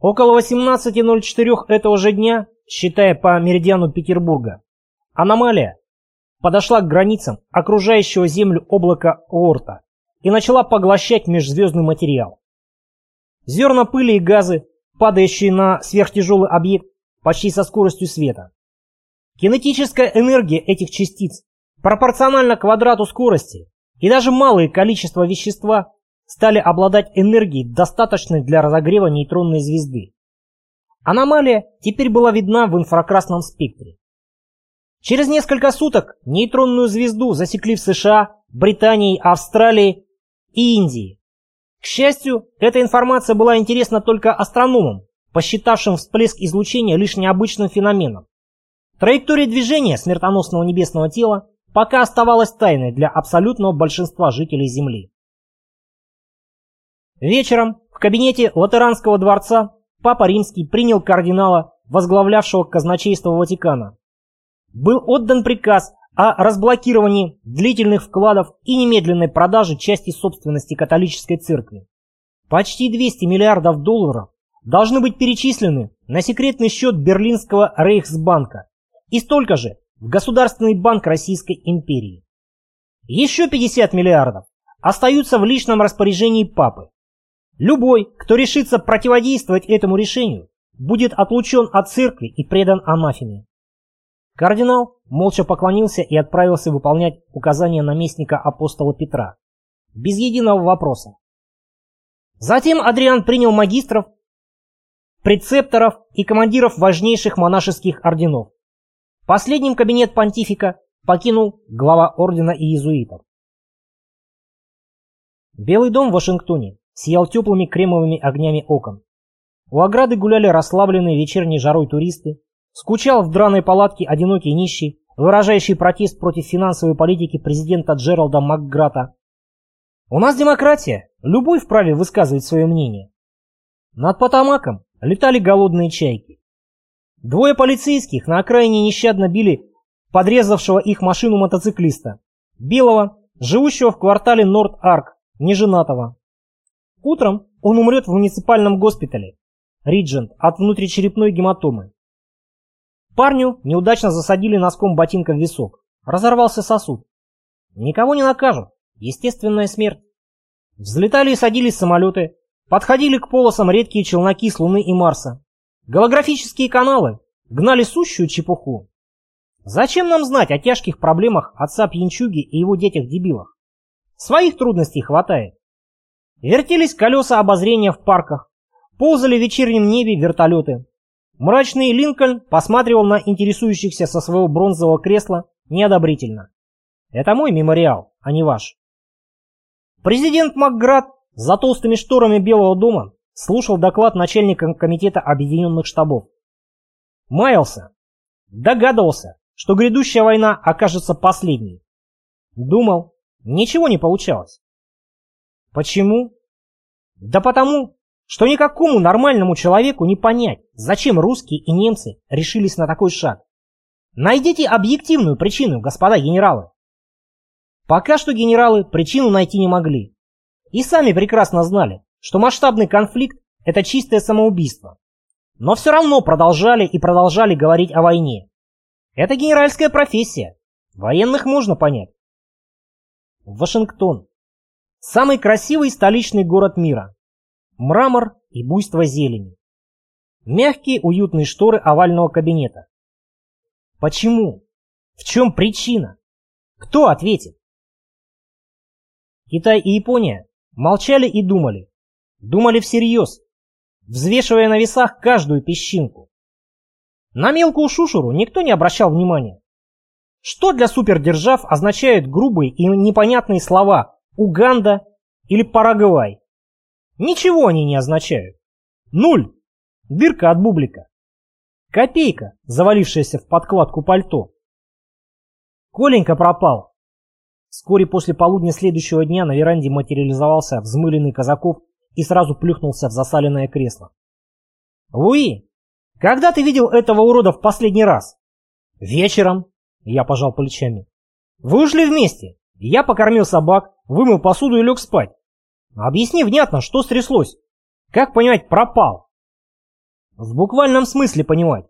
Около 18.04 этого же дня, считая по меридиану Петербурга, аномалия подошла к границам окружающего Землю облака Оорта и начала поглощать межзвездный материал. Зерна пыли и газы, падающие на сверхтяжелый объект почти со скоростью света. Кинетическая энергия этих частиц пропорциональна квадрату скорости, и даже малое количество вещества стали обладать энергией, достаточной для разогрева нейтронной звезды. Аномалия теперь была видна в инфракрасном спектре. Через несколько суток нейтронную звезду засекли в США, Британии, Австралии и Индии. К счастью, эта информация была интересна только астрономам, посчитавшим всплеск излучения лишь необычным феноменом. Траектория движения смертоносного небесного тела пока оставалась тайной для абсолютного большинства жителей Земли. Вечером в кабинете Латеранского дворца Папа Римский принял кардинала, возглавлявшего казначейство Ватикана. Был отдан приказ о разблокировании длительных вкладов и немедленной продаже части собственности католической церкви. Почти 200 миллиардов долларов должны быть перечислены на секретный счет Берлинского Рейхсбанка и столько же в Государственный банк Российской империи. Еще 50 миллиардов остаются в личном распоряжении папы. Любой, кто решится противодействовать этому решению, будет отлучен от церкви и предан анафеме. Кардинал молча поклонился и отправился выполнять указания наместника апостола Петра. Без единого вопроса. Затем Адриан принял магистров, прецепторов и командиров важнейших монашеских орденов. Последним кабинет понтифика покинул глава ордена иезуитов. Белый дом в Вашингтоне сиял теплыми кремовыми огнями окон. У ограды гуляли расслабленные вечерней жарой туристы, Скучал в драной палатке одинокий нищий, выражающий протест против финансовой политики президента Джералда Макграта. У нас демократия, любой вправе высказывать свое мнение. Над Потамаком летали голодные чайки. Двое полицейских на окраине нещадно били подрезавшего их машину мотоциклиста, белого, живущего в квартале Норд-Арк, неженатого. Утром он умрет в муниципальном госпитале, Риджент, от внутричерепной гематомы. Парню неудачно засадили носком ботинка в висок. Разорвался сосуд. Никого не накажут. Естественная смерть. Взлетали и садились самолеты. Подходили к полосам редкие челноки с Луны и Марса. Голографические каналы гнали сущую чепуху. Зачем нам знать о тяжких проблемах отца пьянчуги и его детях-дебилах? Своих трудностей хватает. Вертелись колеса обозрения в парках, ползали в вечернем небе вертолеты. Мрачный Линкольн посматривал на интересующихся со своего бронзового кресла неодобрительно. Это мой мемориал, а не ваш. Президент Макград за толстыми шторами Белого дома слушал доклад начальника комитета объединенных штабов. Маялся, догадывался, что грядущая война окажется последней. Думал, ничего не получалось. Почему? Да потому, что никакому нормальному человеку не понять, зачем русские и немцы решились на такой шаг. Найдите объективную причину, господа генералы. Пока что генералы причину найти не могли. И сами прекрасно знали, что масштабный конфликт – это чистое самоубийство. Но все равно продолжали и продолжали говорить о войне. Это генеральская профессия. Военных можно понять. Вашингтон. Самый красивый столичный город мира мрамор и буйство зелени. Мягкие уютные шторы овального кабинета. Почему? В чем причина? Кто ответит? Китай и Япония молчали и думали. Думали всерьез, взвешивая на весах каждую песчинку. На мелкую шушуру никто не обращал внимания. Что для супердержав означают грубые и непонятные слова «Уганда» или «Парагвай»? Ничего они не означают. Нуль. Дырка от бублика. Копейка, завалившаяся в подкладку пальто. Коленька пропал. Вскоре после полудня следующего дня на веранде материализовался взмыленный Казаков и сразу плюхнулся в засаленное кресло. «Луи, когда ты видел этого урода в последний раз?» «Вечером», — я пожал плечами. «Вы ушли вместе. Я покормил собак, вымыл посуду и лег спать. Объясни внятно, что стряслось. Как понимать пропал? В буквальном смысле понимать.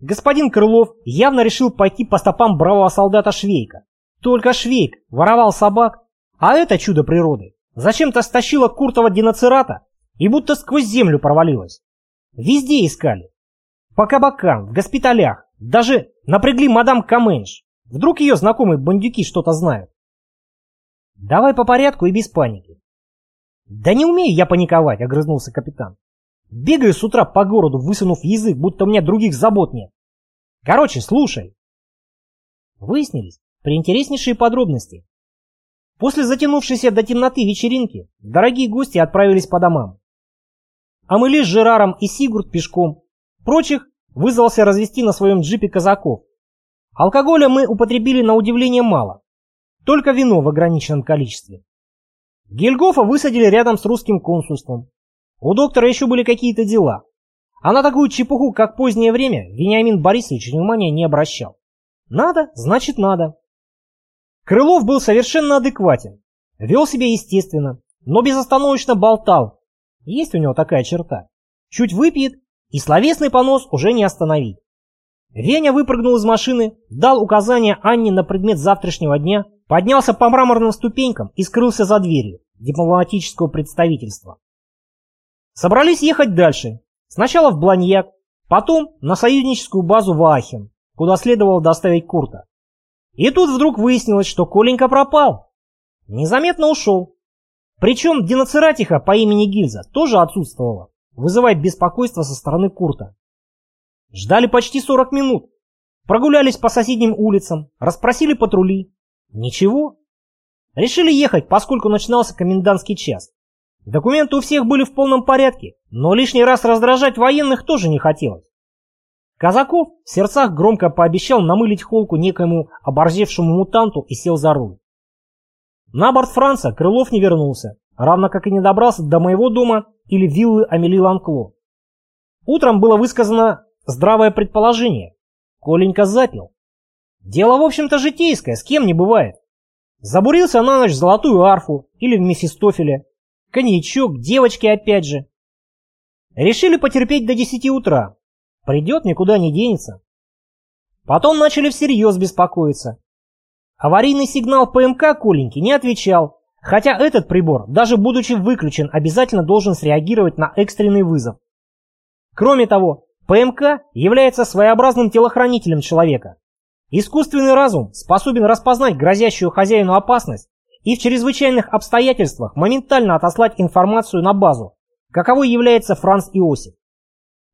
Господин Крылов явно решил пойти по стопам бравого солдата Швейка. Только Швейк воровал собак, а это чудо природы зачем-то стащило Куртова диноцерата и будто сквозь землю провалилось. Везде искали. По кабакам, в госпиталях, даже напрягли мадам Каменш. Вдруг ее знакомые бандюки что-то знают. Давай по порядку и без паники. Да не умею я паниковать, огрызнулся капитан. Бегаю с утра по городу, высунув язык, будто у меня других забот нет. Короче, слушай. Выяснились приинтереснейшие подробности. После затянувшейся до темноты вечеринки дорогие гости отправились по домам. А мы лишь с Жераром и Сигурд пешком. Прочих вызвался развести на своем джипе казаков. Алкоголя мы употребили на удивление мало. Только вино в ограниченном количестве. Гельгофа высадили рядом с русским консульством. У доктора еще были какие-то дела. А на такую чепуху, как позднее время, Вениамин Борисович внимания не обращал. Надо, значит надо. Крылов был совершенно адекватен. Вел себя естественно, но безостановочно болтал. Есть у него такая черта. Чуть выпьет, и словесный понос уже не остановить. Веня выпрыгнул из машины, дал указания Анне на предмет завтрашнего дня, поднялся по мраморным ступенькам и скрылся за дверью дипломатического представительства. Собрались ехать дальше. Сначала в Бланьяк, потом на союзническую базу в Ахен, куда следовало доставить Курта. И тут вдруг выяснилось, что Коленька пропал. Незаметно ушел. Причем диноцератиха по имени Гильза тоже отсутствовала, вызывая беспокойство со стороны Курта. Ждали почти 40 минут. Прогулялись по соседним улицам, расспросили патрули. Ничего. Решили ехать, поскольку начинался комендантский час. Документы у всех были в полном порядке, но лишний раз раздражать военных тоже не хотелось. Казаков в сердцах громко пообещал намылить холку некоему оборзевшему мутанту и сел за руль. На борт Франца Крылов не вернулся, равно как и не добрался до моего дома или виллы Амели Ланкло. Утром было высказано здравое предположение. Коленька запил. Дело, в общем-то, житейское, с кем не бывает. Забурился на ночь в золотую арфу или в Мефистофеля, коньячок, девочки опять же. Решили потерпеть до 10 утра. Придет, никуда не денется. Потом начали всерьез беспокоиться. Аварийный сигнал ПМК Коленьки не отвечал, хотя этот прибор, даже будучи выключен, обязательно должен среагировать на экстренный вызов. Кроме того, ПМК является своеобразным телохранителем человека. Искусственный разум способен распознать грозящую хозяину опасность и в чрезвычайных обстоятельствах моментально отослать информацию на базу, каковой является Франц Иосиф.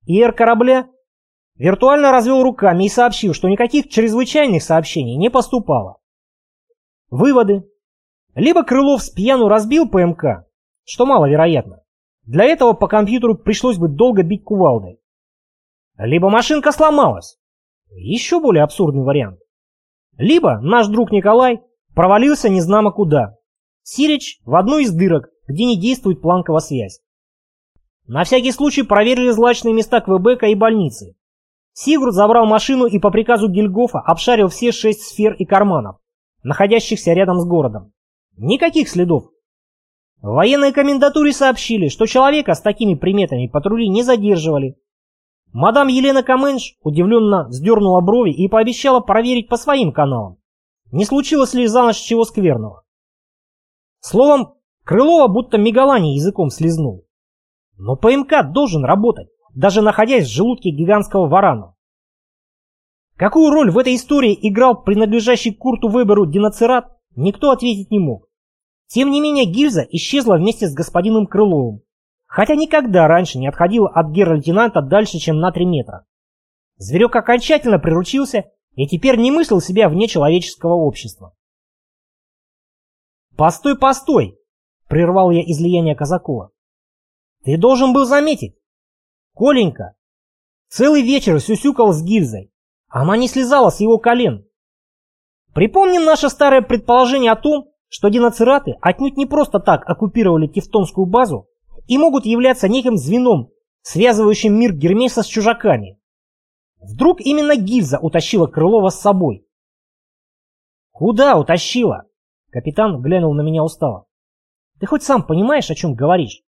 ИР корабля виртуально развел руками и сообщил, что никаких чрезвычайных сообщений не поступало. Выводы. Либо Крылов с пьяну разбил ПМК, что маловероятно. Для этого по компьютеру пришлось бы долго бить кувалдой. Либо машинка сломалась. Еще более абсурдный вариант. Либо наш друг Николай Провалился незнамо куда. Сирич в одну из дырок, где не действует планковая связь. На всякий случай проверили злачные места Квебека и больницы. Сигурд забрал машину и по приказу Гильгофа обшарил все шесть сфер и карманов, находящихся рядом с городом. Никаких следов. В военной комендатуре сообщили, что человека с такими приметами патрули не задерживали. Мадам Елена Каменш удивленно вздернула брови и пообещала проверить по своим каналам. Не случилось ли за ночь чего скверного? Словом, Крылова будто Мегалани языком слезнул. Но ПМК должен работать, даже находясь в желудке гигантского варана. Какую роль в этой истории играл принадлежащий Курту Веберу диноцерат, никто ответить не мог. Тем не менее гильза исчезла вместе с господином Крыловым, хотя никогда раньше не отходила от гер-лейтенанта дальше, чем на 3 метра. Зверек окончательно приручился и теперь не мыслил себя вне человеческого общества. «Постой, постой!» — прервал я излияние Казакова. «Ты должен был заметить. Коленька целый вечер сюсюкал с гильзой. Она не слезала с его колен. Припомним наше старое предположение о том, что диноцераты отнюдь не просто так оккупировали Тевтонскую базу и могут являться неким звеном, связывающим мир Гермеса с чужаками. Вдруг именно гильза утащила Крылова с собой? Куда утащила? Капитан глянул на меня устало. Ты хоть сам понимаешь, о чем говоришь?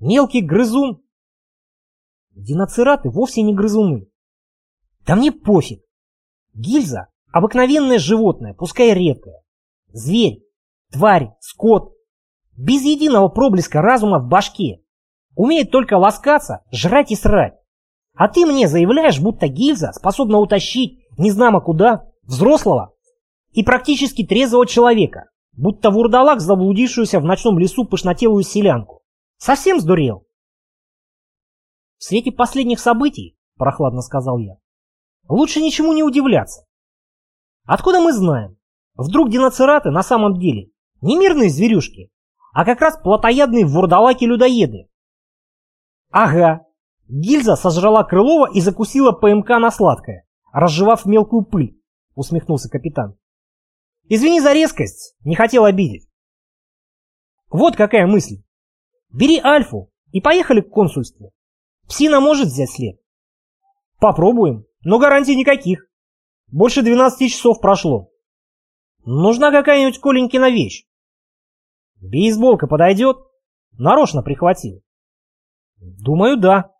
Мелкий грызун. Диноцераты вовсе не грызуны. Да мне пофиг. Гильза — обыкновенное животное, пускай редкое. Зверь, тварь, скот. Без единого проблеска разума в башке. Умеет только ласкаться, жрать и срать. А ты мне заявляешь, будто гильза способна утащить, не знамо куда, взрослого и практически трезвого человека, будто вурдалак, заблудившуюся в ночном лесу пышнотелую селянку. Совсем сдурел? В свете последних событий, прохладно сказал я, лучше ничему не удивляться. Откуда мы знаем? Вдруг диноцераты на самом деле не мирные зверюшки, а как раз плотоядные вурдалаки-людоеды. Ага, гильза сожрала Крылова и закусила ПМК на сладкое, разжевав мелкую пыль, усмехнулся капитан. Извини за резкость, не хотел обидеть. Вот какая мысль. Бери Альфу и поехали к консульству. Псина может взять след. Попробуем, но гарантий никаких. Больше 12 часов прошло. Нужна какая-нибудь Коленькина вещь. Бейсболка подойдет? Нарочно прихватил. Думаю, да.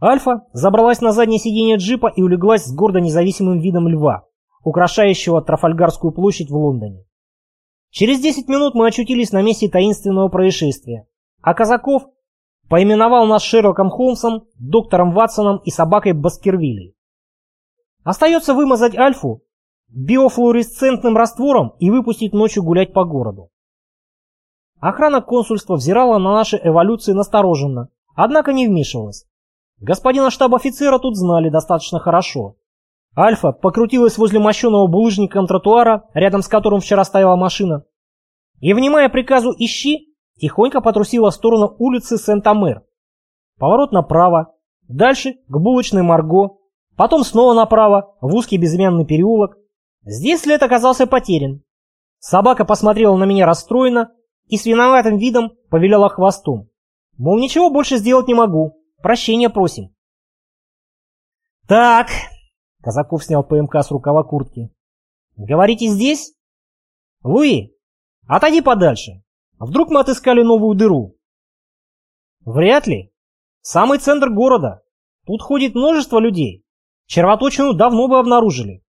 Альфа забралась на заднее сиденье джипа и улеглась с гордо независимым видом льва, украшающего Трафальгарскую площадь в Лондоне. Через 10 минут мы очутились на месте таинственного происшествия, а Казаков поименовал нас Шерлоком Холмсом, доктором Ватсоном и собакой Баскервилей. Остается вымазать Альфу биофлуоресцентным раствором и выпустить ночью гулять по городу. Охрана консульства взирала на наши эволюции настороженно, однако не вмешивалась. Господина штаб-офицера тут знали достаточно хорошо. Альфа покрутилась возле мощеного булыжником тротуара, рядом с которым вчера стояла машина, и, внимая приказу «Ищи», тихонько потрусила в сторону улицы Сент-Амер. Поворот направо, дальше к булочной Марго, потом снова направо, в узкий безымянный переулок. Здесь след оказался потерян. Собака посмотрела на меня расстроенно, и с виноватым видом повиляла хвостом. Мол, ничего больше сделать не могу, прощения просим. «Так», — Казаков снял ПМК с рукава куртки, — «говорите здесь?» «Луи, отойди подальше, вдруг мы отыскали новую дыру?» «Вряд ли. Самый центр города. Тут ходит множество людей. Червоточину давно бы обнаружили».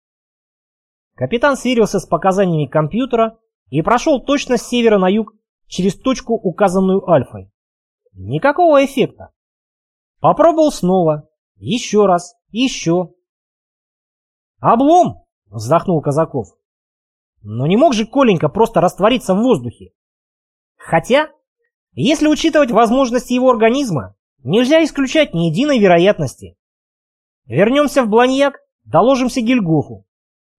Капитан сверился с показаниями компьютера и прошел точно с севера на юг через точку, указанную альфой. Никакого эффекта. Попробовал снова, еще раз, еще. «Облом!» — вздохнул Казаков. Но не мог же Коленька просто раствориться в воздухе. Хотя, если учитывать возможности его организма, нельзя исключать ни единой вероятности. Вернемся в Бланьяк, доложимся Гильгофу.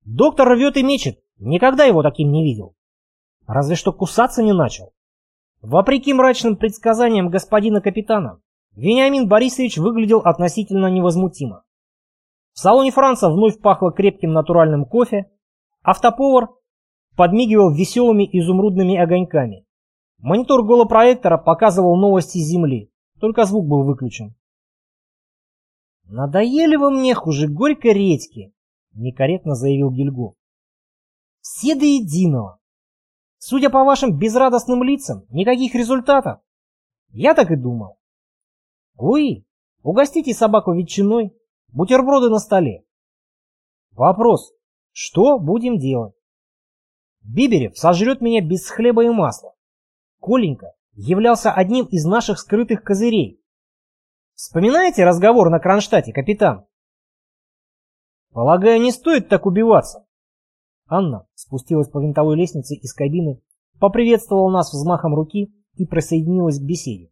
Доктор рвет и мечет, никогда его таким не видел. Разве что кусаться не начал. Вопреки мрачным предсказаниям господина капитана, Вениамин Борисович выглядел относительно невозмутимо. В салоне Франца вновь пахло крепким натуральным кофе, автоповар подмигивал веселыми изумрудными огоньками. Монитор голопроектора показывал новости Земли, только звук был выключен. «Надоели вы мне хуже горькой редьки», — некорректно заявил Гильго. «Все до единого. Судя по вашим безрадостным лицам, никаких результатов. Я так и думал. Луи, угостите собаку ветчиной, бутерброды на столе. Вопрос, что будем делать? Биберев сожрет меня без хлеба и масла. Коленька являлся одним из наших скрытых козырей. Вспоминаете разговор на Кронштадте, капитан? Полагаю, не стоит так убиваться. Анна спустилась по винтовой лестнице из кабины, поприветствовала нас взмахом руки и присоединилась к беседе.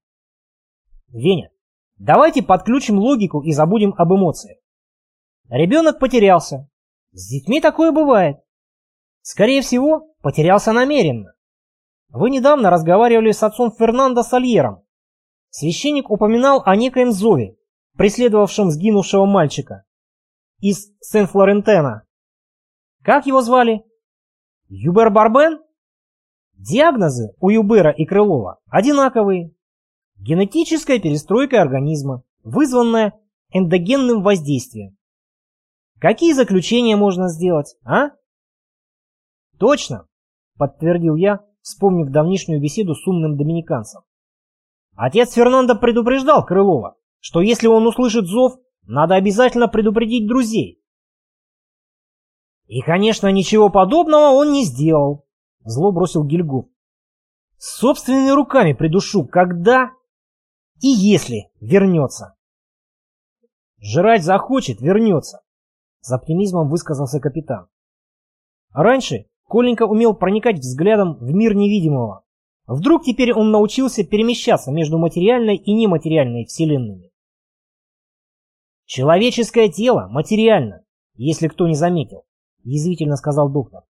«Веня, давайте подключим логику и забудем об эмоциях. Ребенок потерялся. С детьми такое бывает. Скорее всего, потерялся намеренно. Вы недавно разговаривали с отцом Фернандо Сальером. Священник упоминал о некоем зове, преследовавшем сгинувшего мальчика из Сен-Флорентена. Как его звали? Юбер Барбен? Диагнозы у Юбера и Крылова одинаковые. Генетическая перестройка организма, вызванная эндогенным воздействием. Какие заключения можно сделать, а? Точно, подтвердил я, вспомнив давнишнюю беседу с умным доминиканцем. Отец Фернандо предупреждал Крылова, что если он услышит зов, надо обязательно предупредить друзей. И, конечно, ничего подобного он не сделал, зло бросил Гильгоф. Собственными руками придушу, когда и если вернется. Жрать захочет, вернется, с оптимизмом высказался капитан. Раньше Коленька умел проникать взглядом в мир невидимого. Вдруг теперь он научился перемещаться между материальной и нематериальной вселенными. Человеческое тело материально, если кто не заметил, язвительно сказал доктор.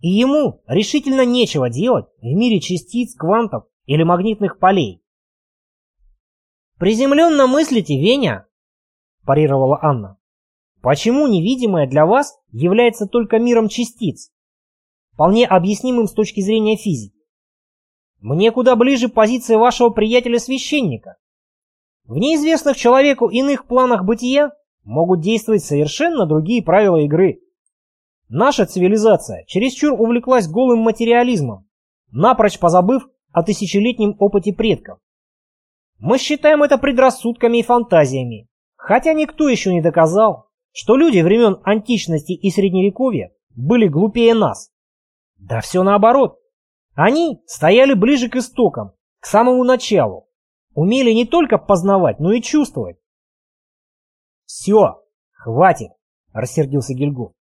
И ему решительно нечего делать в мире частиц, квантов или магнитных полей. «Приземленно мыслите, Веня!» – парировала Анна. «Почему невидимое для вас является только миром частиц? Вполне объяснимым с точки зрения физики. Мне куда ближе позиция вашего приятеля-священника. В неизвестных человеку иных планах бытия могут действовать совершенно другие правила игры. Наша цивилизация чересчур увлеклась голым материализмом, напрочь позабыв о тысячелетнем опыте предков. Мы считаем это предрассудками и фантазиями, хотя никто еще не доказал, что люди времен античности и средневековья были глупее нас. Да все наоборот. Они стояли ближе к истокам, к самому началу, умели не только познавать, но и чувствовать. «Все, хватит!» – рассердился Гильгоф.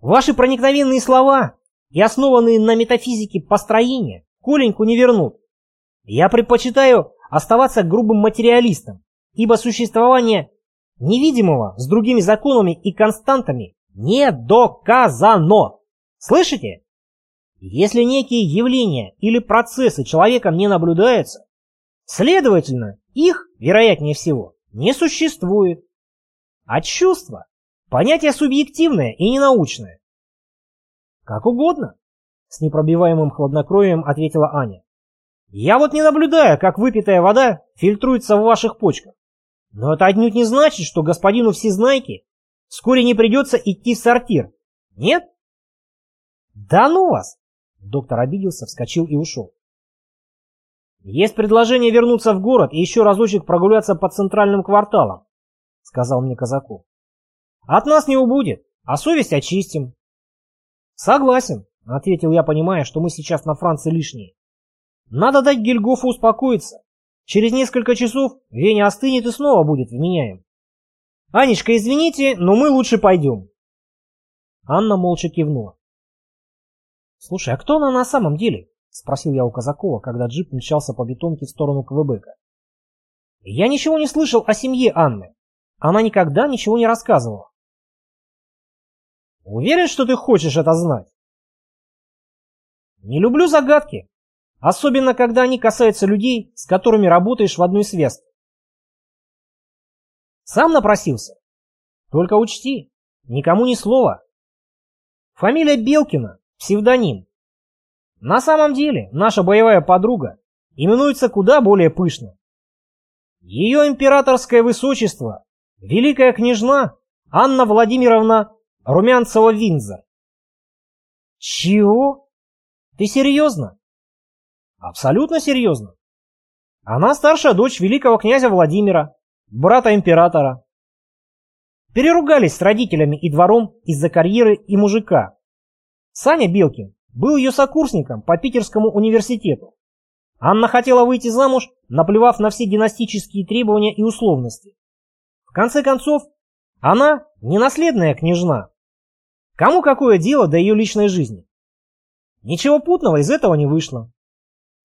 Ваши проникновенные слова и основанные на метафизике построения Коленьку не вернут. Я предпочитаю оставаться грубым материалистом, ибо существование невидимого с другими законами и константами не доказано. Слышите? Если некие явления или процессы человеком не наблюдаются, следовательно, их, вероятнее всего, не существует. А чувства Понятие субъективное и ненаучное. Как угодно, с непробиваемым хладнокровием ответила Аня. Я вот не наблюдаю, как выпитая вода фильтруется в ваших почках. Но это отнюдь не значит, что господину Всезнайке вскоре не придется идти в сортир. Нет? Да ну вас! Доктор обиделся, вскочил и ушел. Есть предложение вернуться в город и еще разочек прогуляться по центральным кварталам, сказал мне Казаков. От нас не убудет, а совесть очистим. Согласен, ответил я, понимая, что мы сейчас на Франции лишние. Надо дать Гильгофу успокоиться. Через несколько часов Веня остынет и снова будет вменяем. Анечка, извините, но мы лучше пойдем. Анна молча кивнула. «Слушай, а кто она на самом деле?» — спросил я у Казакова, когда джип мчался по бетонке в сторону Квебека. «Я ничего не слышал о семье Анны. Она никогда ничего не рассказывала. Уверен, что ты хочешь это знать? Не люблю загадки, особенно когда они касаются людей, с которыми работаешь в одной связке. Сам напросился? Только учти, никому ни слова. Фамилия Белкина, псевдоним. На самом деле, наша боевая подруга именуется куда более пышно. Ее императорское высочество, великая княжна Анна Владимировна Румянцева-Винзор. Чего? Ты серьезно? Абсолютно серьезно. Она старшая дочь великого князя Владимира, брата императора. Переругались с родителями и двором из-за карьеры и мужика. Саня Белкин был ее сокурсником по Питерскому университету. Анна хотела выйти замуж, наплевав на все династические требования и условности. В конце концов, она не наследная княжна, Кому какое дело до ее личной жизни? Ничего путного из этого не вышло.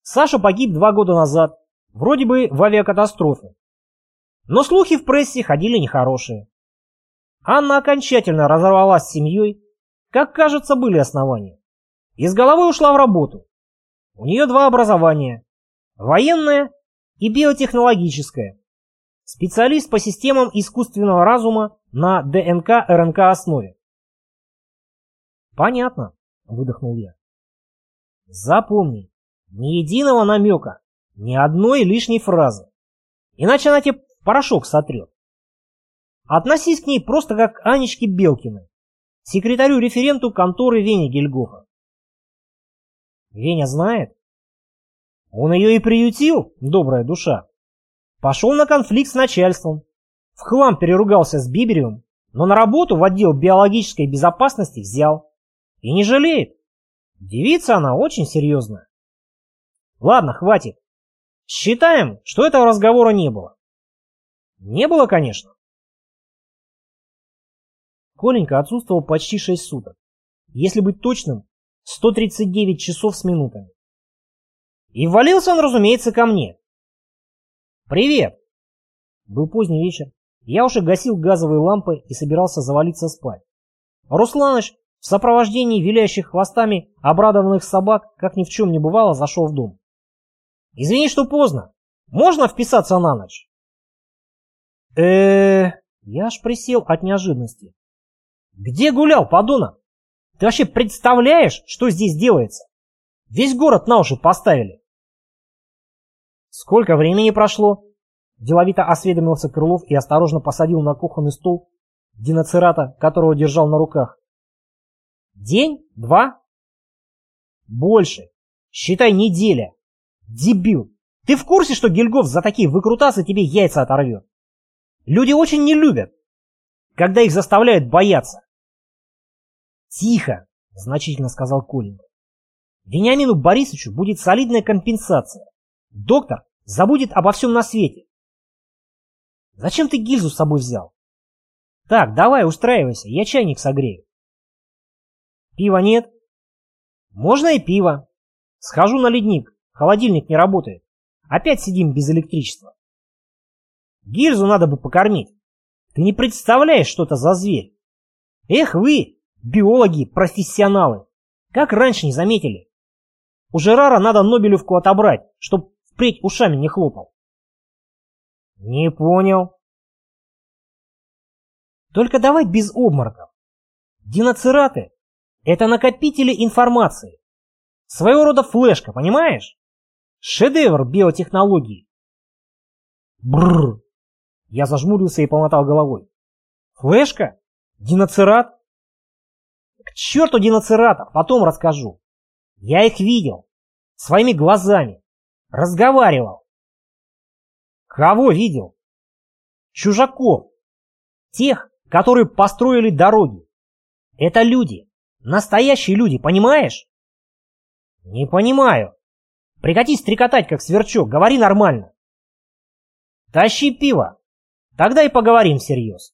Саша погиб два года назад, вроде бы в авиакатастрофе. Но слухи в прессе ходили нехорошие. Анна окончательно разорвалась с семьей, как кажется, были основания. И с головой ушла в работу. У нее два образования. Военное и биотехнологическое. Специалист по системам искусственного разума на ДНК-РНК основе. Понятно, выдохнул я. Запомни, ни единого намека, ни одной лишней фразы. Иначе она тебе порошок сотрет. Относись к ней просто как к Анечке Белкиной, секретарю-референту конторы Вени Гельгофа. Веня знает? Он ее и приютил, добрая душа. Пошел на конфликт с начальством. В хлам переругался с Биберевым, но на работу в отдел биологической безопасности взял. И не жалеет. Девица она очень серьезная. Ладно, хватит. Считаем, что этого разговора не было. Не было, конечно. Коленька отсутствовал почти 6 суток. Если быть точным, 139 часов с минутами. И ввалился он, разумеется, ко мне. «Привет!» Был поздний вечер. Я уже гасил газовые лампы и собирался завалиться спать. Русланыч в сопровождении виляющих хвостами обрадованных собак, как ни в чем не бывало, зашел в дом. «Извини, что поздно. Можно вписаться на ночь?» э Я аж присел от неожиданности. «Где гулял, подонок? Ты вообще представляешь, что здесь делается? Весь город на уши поставили». «Сколько времени прошло?» Деловито осведомился Крылов и осторожно посадил на кухонный стол диноцерата, которого держал на руках. «День? Два?» «Больше. Считай, неделя. Дебил! Ты в курсе, что Гильгоф за такие выкрутасы тебе яйца оторвет? Люди очень не любят, когда их заставляют бояться. «Тихо!» — значительно сказал Коленька. «Вениамину Борисовичу будет солидная компенсация. Доктор забудет обо всем на свете. Зачем ты гильзу с собой взял? Так, давай, устраивайся, я чайник согрею. Пива нет? Можно и пиво. Схожу на ледник. Холодильник не работает. Опять сидим без электричества. Гильзу надо бы покормить. Ты не представляешь, что это за зверь. Эх вы, биологи, профессионалы. Как раньше не заметили? У Жерара надо Нобелевку отобрать, чтоб впредь ушами не хлопал. Не понял. Только давай без обмороков. Диноцераты — это накопители информации. Своего рода флешка, понимаешь? Шедевр биотехнологии. Бррр. Я зажмурился и помотал головой. Флешка? Диноцерат? К черту диноцератов, потом расскажу. Я их видел. Своими глазами. Разговаривал. Кого видел? Чужаков. Тех, которые построили дороги. Это люди. Настоящие люди, понимаешь? Не понимаю. Прекратись стрекотать, как сверчок, говори нормально. Тащи пиво. Тогда и поговорим всерьез.